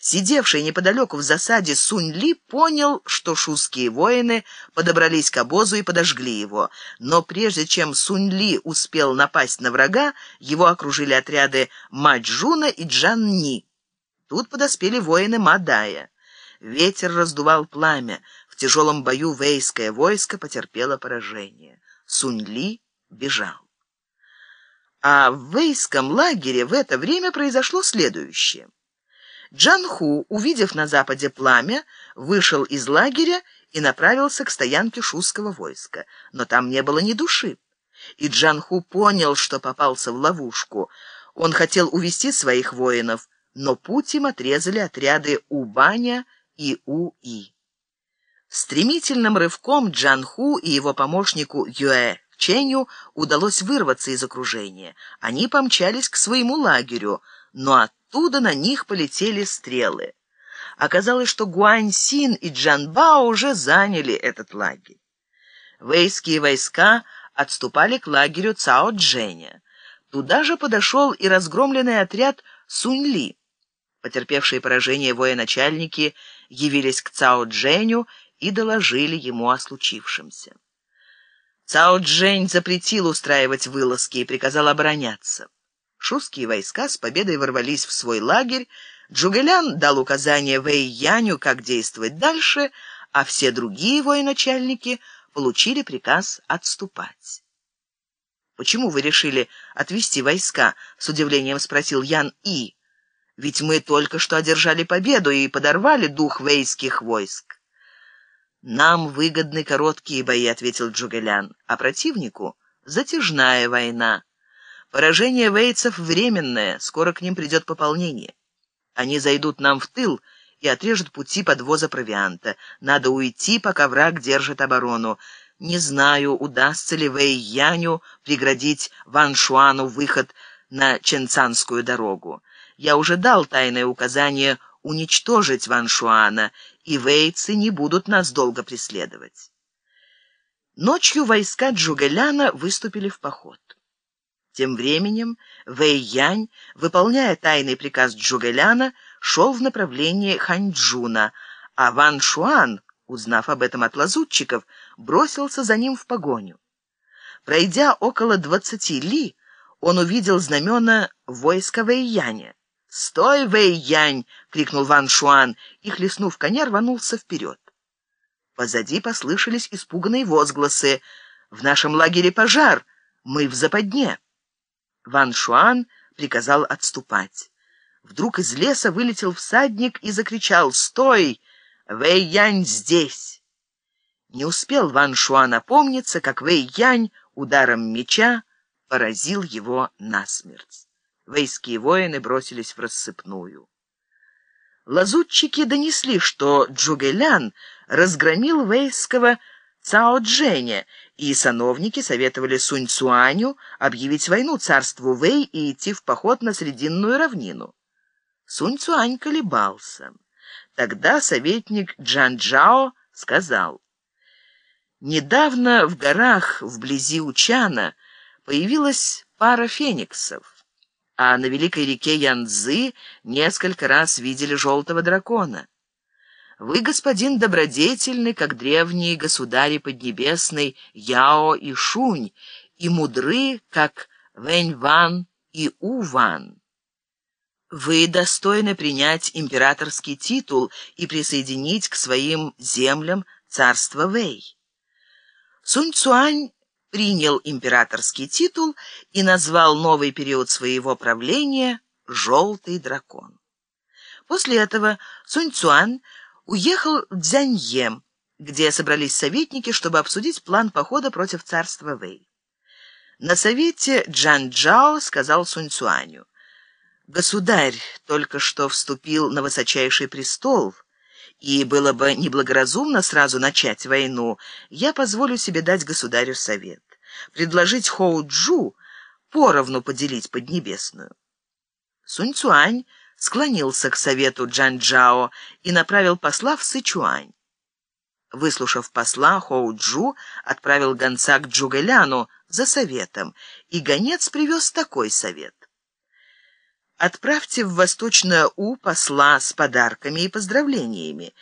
Сидевший неподалеку в засаде Сунь-Ли понял, что шуские воины подобрались к обозу и подожгли его. Но прежде чем Сунь-Ли успел напасть на врага, его окружили отряды Маджуна и Джан-Ни. Тут подоспели воины Мадая. Ветер раздувал пламя. В тяжелом бою вейское войско потерпело поражение. Сунь-Ли бежал. А в вейском лагере в это время произошло следующее. Джанху, увидев на западе пламя, вышел из лагеря и направился к стоянке шуского войска. Но там не было ни души. И Джанху понял, что попался в ловушку. Он хотел увести своих воинов, но путь им отрезали отряды Убаня и Уи. Стремительным рывком Джанху и его помощнику Юэ Ченю удалось вырваться из окружения. Они помчались к своему лагерю, но от оттуда на них полетели стрелы. Оказалось, что Гуаньсин и Джанбао уже заняли этот лагерь. Вейские войска отступали к лагерю Цао Дженя. Туда же подошел и разгромленный отряд Суньли. Потерпевшие поражение военачальники явились к Цао Дженю и доложили ему о случившемся. Цао Джень запретил устраивать вылазки и приказал обороняться. Шуские войска с победой ворвались в свой лагерь, Джугелян дал указание Вэй Яню, как действовать дальше, а все другие военачальники получили приказ отступать. «Почему вы решили отвести войска?» — с удивлением спросил Ян И. «Ведь мы только что одержали победу и подорвали дух вейских войск». «Нам выгодны короткие бои», — ответил Джугелян, «а противнику — затяжная война». Поражение вейцев временное, скоро к ним придет пополнение. Они зайдут нам в тыл и отрежут пути подвоза провианта. Надо уйти, пока враг держит оборону. Не знаю, удастся ли Вэй Яню преградить Ван Шуану выход на Ченцанскую дорогу. Я уже дал тайное указание уничтожить Ван Шуана, и вейцы не будут нас долго преследовать. Ночью войска Джугеляна выступили в поход. Тем временем Вэй Янь, выполняя тайный приказ Джугэляна, шел в направлении Ханьчжуна, а Ван Шуан, узнав об этом от лазутчиков, бросился за ним в погоню. Пройдя около двадцати ли, он увидел знамена войска Вэй Яня. «Стой, Вэй Янь!» — крикнул Ван Шуан и, хлестнув коня, рванулся вперед. Позади послышались испуганные возгласы. «В нашем лагере пожар! Мы в западне!» Ван Шуан приказал отступать. Вдруг из леса вылетел всадник и закричал «Стой! Вэй Янь здесь!» Не успел Ван Шуан опомниться, как Вэй Янь ударом меча поразил его насмерть. Вейские воины бросились в рассыпную. Лазутчики донесли, что Джугэлян разгромил вейского Цао Дженя и сановники советовали Сунь Цуаню объявить войну царству Вэй и идти в поход на Срединную равнину. Сунь Цуань колебался. Тогда советник Джан Джао сказал, «Недавно в горах вблизи Учана появилась пара фениксов, а на великой реке Янцзы несколько раз видели желтого дракона. Вы, господин добродетельный, как древние государи Поднебесной Яо и Шунь, и мудры, как Вэнь-Ван и У-Ван. Вы достойны принять императорский титул и присоединить к своим землям царство Вэй. Сунь Цуань принял императорский титул и назвал новый период своего правления «Желтый дракон». После этого Сунь Цуань уехал в Дзянье, где собрались советники, чтобы обсудить план похода против царства Вэй. На совете Джан Джао сказал Сунь Цуаню, «Государь только что вступил на высочайший престол, и было бы неблагоразумно сразу начать войну. Я позволю себе дать государю совет, предложить Хоу Джу поровну поделить Поднебесную». Сунь Цуань склонился к совету Джан-Джао и направил посла в Сычуань. Выслушав посла, Хоу-Джу отправил гонца к Джугэляну за советом, и гонец привез такой совет. Отправьте в Восточное У посла с подарками и поздравлениями.